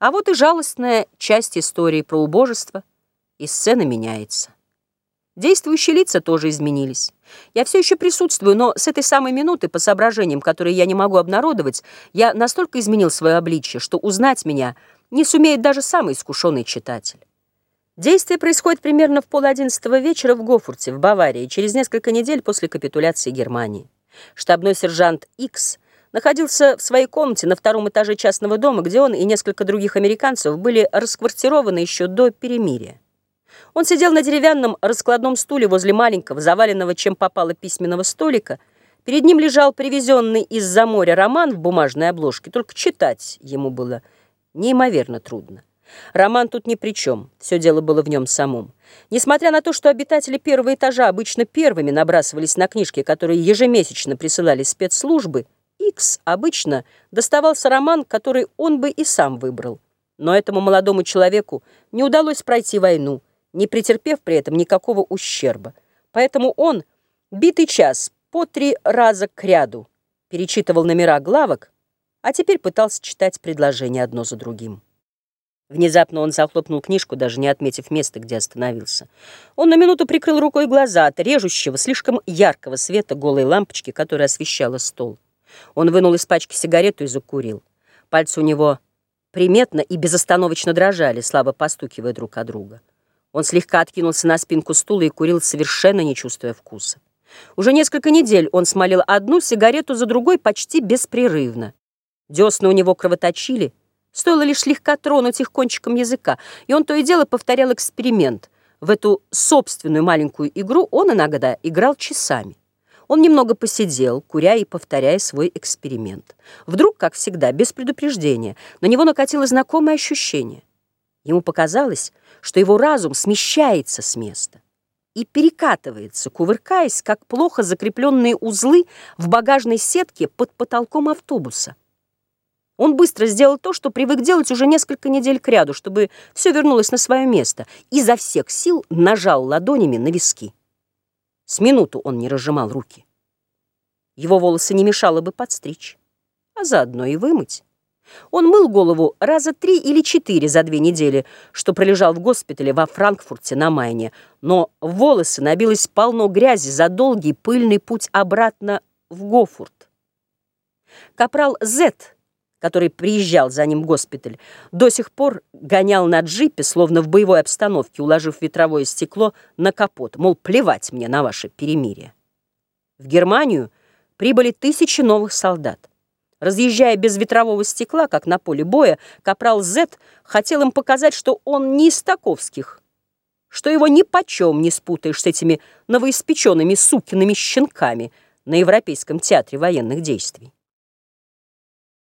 А вот и жалостная часть истории про убожество, и сцена меняется. Действующие лица тоже изменились. Я все еще присутствую, но с этой самой минуты, по соображениям, которые я не могу обнародовать, я настолько изменил свое обличье, что узнать меня не сумеет даже самый искушенный читатель. Действие происходит примерно в полодиннадцатого вечера в Гофурте, в Баварии, через несколько недель после капитуляции Германии. Штабной сержант Икс находился в своей комнате на втором этаже частного дома, где он и несколько других американцев были расквартированы еще до перемирия. Он сидел на деревянном раскладном стуле возле маленького, заваленного чем попало письменного столика. Перед ним лежал привезенный из-за моря роман в бумажной обложке, только читать ему было неимоверно трудно. Роман тут ни при чем, все дело было в нем самом. Несмотря на то, что обитатели первого этажа обычно первыми набрасывались на книжки, которые ежемесячно присылали спецслужбы, Икс обычно доставался роман, который он бы и сам выбрал. Но этому молодому человеку не удалось пройти войну, не претерпев при этом никакого ущерба. Поэтому он битый час по три раза к ряду перечитывал номера главок, а теперь пытался читать предложения одно за другим. Внезапно он захлопнул книжку, даже не отметив места, где остановился. Он на минуту прикрыл рукой глаза от режущего, слишком яркого света голой лампочки, которая освещала стол. Он вынул из пачки сигарету и закурил. Пальцы у него приметно и безостановочно дрожали, слабо постукивая друг о друга. Он слегка откинулся на спинку стула и курил, совершенно не чувствуя вкуса. Уже несколько недель он смолил одну сигарету за другой почти беспрерывно. Десны у него кровоточили, стоило лишь слегка тронуть их кончиком языка, и он то и дело повторял эксперимент. В эту собственную маленькую игру он иногда играл часами. Он немного посидел, куря и повторяя свой эксперимент. Вдруг, как всегда, без предупреждения, на него накатило знакомое ощущение. Ему показалось, что его разум смещается с места и перекатывается, кувыркаясь, как плохо закрепленные узлы в багажной сетке под потолком автобуса. Он быстро сделал то, что привык делать уже несколько недель кряду, чтобы все вернулось на свое место, и за всех сил нажал ладонями на виски. С минуту он не разжимал руки. Его волосы не мешало бы подстричь, а заодно и вымыть. Он мыл голову раза три или четыре за две недели, что пролежал в госпитале во Франкфурте на Майне, но волосы набилось полно грязи за долгий пыльный путь обратно в Гофурт. Капрал Зетт, который приезжал за ним в госпиталь, до сих пор гонял на джипе, словно в боевой обстановке, уложив ветровое стекло на капот, мол, плевать мне на ваше перемирие. В Германию прибыли тысячи новых солдат. Разъезжая без ветрового стекла, как на поле боя, капрал Зет хотел им показать, что он не из таковских, что его ни почем не спутаешь с этими новоиспеченными сукиными щенками на Европейском театре военных действий.